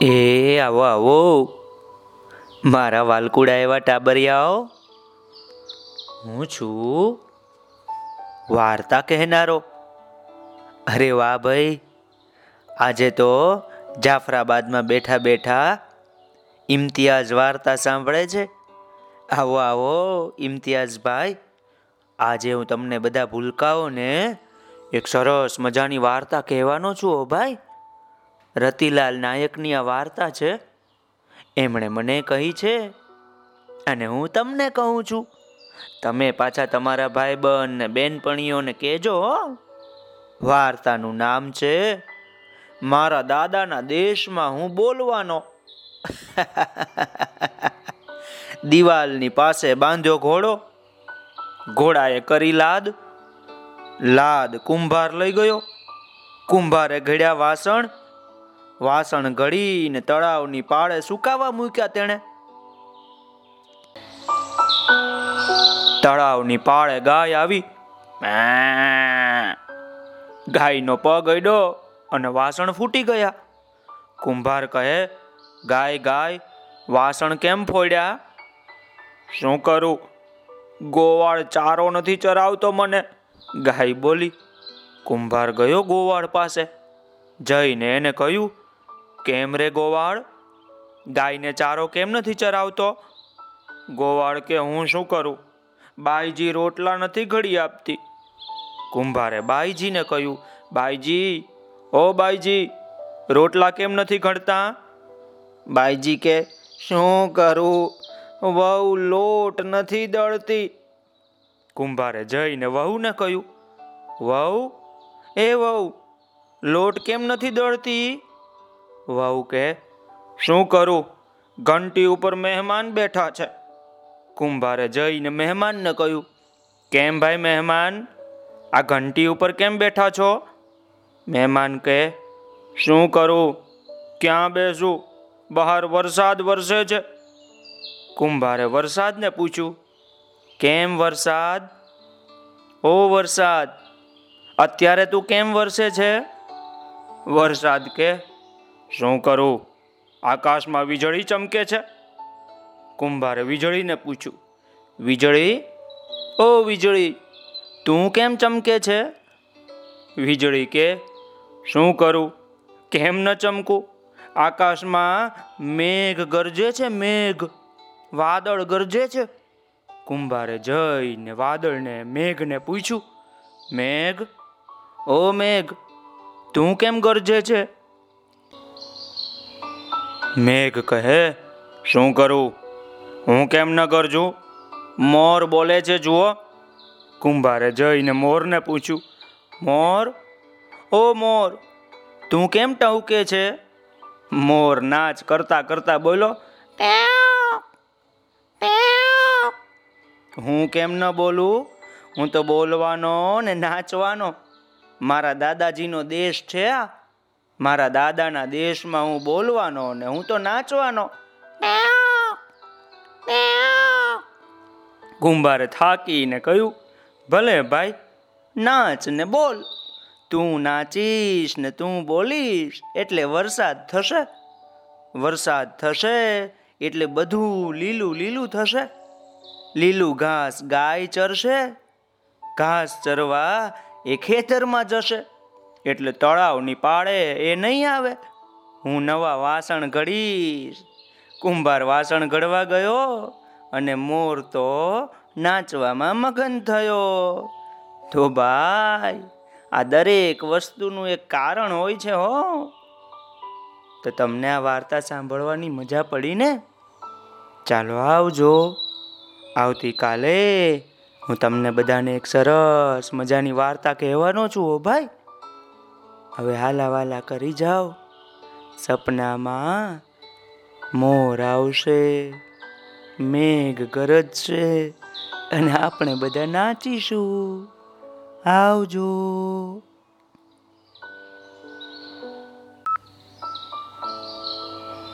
એ આવો આવો. મારા વાલકુડા એવા ટાબરિયાઓ. હું છું વાર્તા કહેનારો. અરે વાહ ભાઈ. આજે તો જાફરાબાદમાં બેઠા બેઠા ઇમ્તિયાઝ વાર્તા સાંભળે છે. આવો આવો, ઇમ્તિયાઝ ભાઈ. આજે હું તમને બધા ભૂલકાઓને એક સરસ મજાની વાર્તા કહેવાનો છું ભાઈ. રતિલાલ નાયકની આ વાર્તા છે, એમણે મને કહી છે, અને હું તમને કહું છું. તમે પાછા તમારા ભાઈ બહેન ને બેનપણીઓને કહેજો વાર્તાનું નામ છે, મારા દાદાના દેશમાં હું બોલવાનો. દિવાલની પાસે બાંધ્યો ઘોડો. ઘોડાએ કરી લાદ. લાદ કુંભાર લઈ ગયો. કુંભારે ઘડ્યા વાસણ. વાસણ ઘડીને તળાવની પાળે સુકાવા મૂક્યા તેણે. તળાવની પાળે ગાય આવી. ગાયનો પગ અડ્યો અને વાસણ ફૂટી ગયા. કુંભાર કહે, ગાય ગાય, વાસણ કેમ ફોડ્યા? શું કરું? ગોવાળ ચારો નથી ચરાવતો મને. ગાય બોલી, કુંભાર ગયો ગોવાળ પાસે. જઈને એને કહ્યું કેમ રે ગોવાળ? ગાયને ચારો કેમ નથી ચરાવતો? ગોવાળ કે હું શું કરું? બાઈજી રોટલા નથી ઘડી આપતી. કુંભારે બાઈજીને કહ્યું, બાઈજી, ઓ બાઈજી, રોટલા કેમ નથી ઘડતા? બાઈજી કે, શું કરું? વહુ લોટ નથી દળતી. કુંભારે જઈને વહુને કહ્યું, વહુ, એ વહુ, લોટ કેમ નથી દળતી? વહુ કે શું કરું? ઘંટી ઉપર મહેમાન બેઠા છે. કુંભારે જઈને મહેમાનને કહ્યું, કેમ ભાઈ મહેમાન? આ ઘંટી ઉપર કેમ બેઠા છો? મહેમાન કહે, શું કરું? ક્યાં બેસું? બહાર વરસાદ વરસે છે. કુંભારે વરસાદને પૂછ્યું, કેમ વરસાદ? ઓ વરસાદ, અત્યારે તું કેમ વરસે છે? વરસાદ કે શું કરું? આકાશમાં વીજળી ચમકે છે? કુંભારે વીજળીને પૂછ્યું. વીજળી? ઓ વીજળી, તું કેમ ચમકે છે? વીજળી કે, શું કરું? કેમ ન ચમકું? આકાશમાં મેઘ ગરજે છે, મેઘ. વાદળ ગરજે છે. કુંભારે જઈને વાદળને, મેઘને પૂછ્યું. મેઘ? ઓ મેઘ, તું કેમ ગરજે છે? મેઘ કહે, શું કરું? હું કેમ ન કરજું? મોર બોલે છે, જુઓ. કુંભારે જઈને મોરને પૂછ્યું, મોર? ઓ મોર, તું કેમ ટહુકે છે? મોર નાચ કરતા કરતા બોલો હું કેમ ન બોલું? હું તો બોલવાનો ને નાચવાનો. મારા દાદાજીનો દેશ છે આ. મારા દાદાના દેશમાં હું બોલવાનો ને હું તો નાચવાનો. કુંભારે થાકીને કહ્યું, ભલે ભાઈ, નાચ ને બોલ. તું નાચીશ ને તું બોલીશ એટલે વરસાદ થશે. વરસાદ થશે એટલે બધું લીલું લીલું થશે. લીલું ઘાસ ગાય ચરશે. ઘાસ ચરવા એ ખેતરમાં જશે. એટલે તળાવની પાળે એ નહીં આવે. હું નવા વાસણ ઘડીશ. કુંભાર વાસણ ઘડવા ગયો અને મોર તો નાચવામાં મગન થયો. તો ભાઈ, આ દરેક વસ્તુનું એક કારણ હોય છે હો. તો તમને આ વાર્તા સાંભળવાની મજા પડી ને? ચાલો આવજો. આવતીકાલે હું તમને બધાને એક સરસ મજાની વાર્તા કહેવાનો છું ઓ ભાઈ. હવે હાલા વાલા કરી જાઓ. સપનામાં મોર આવશે, મેઘ ગરજશે અને આપણે બધા નાચીશું. આવજો.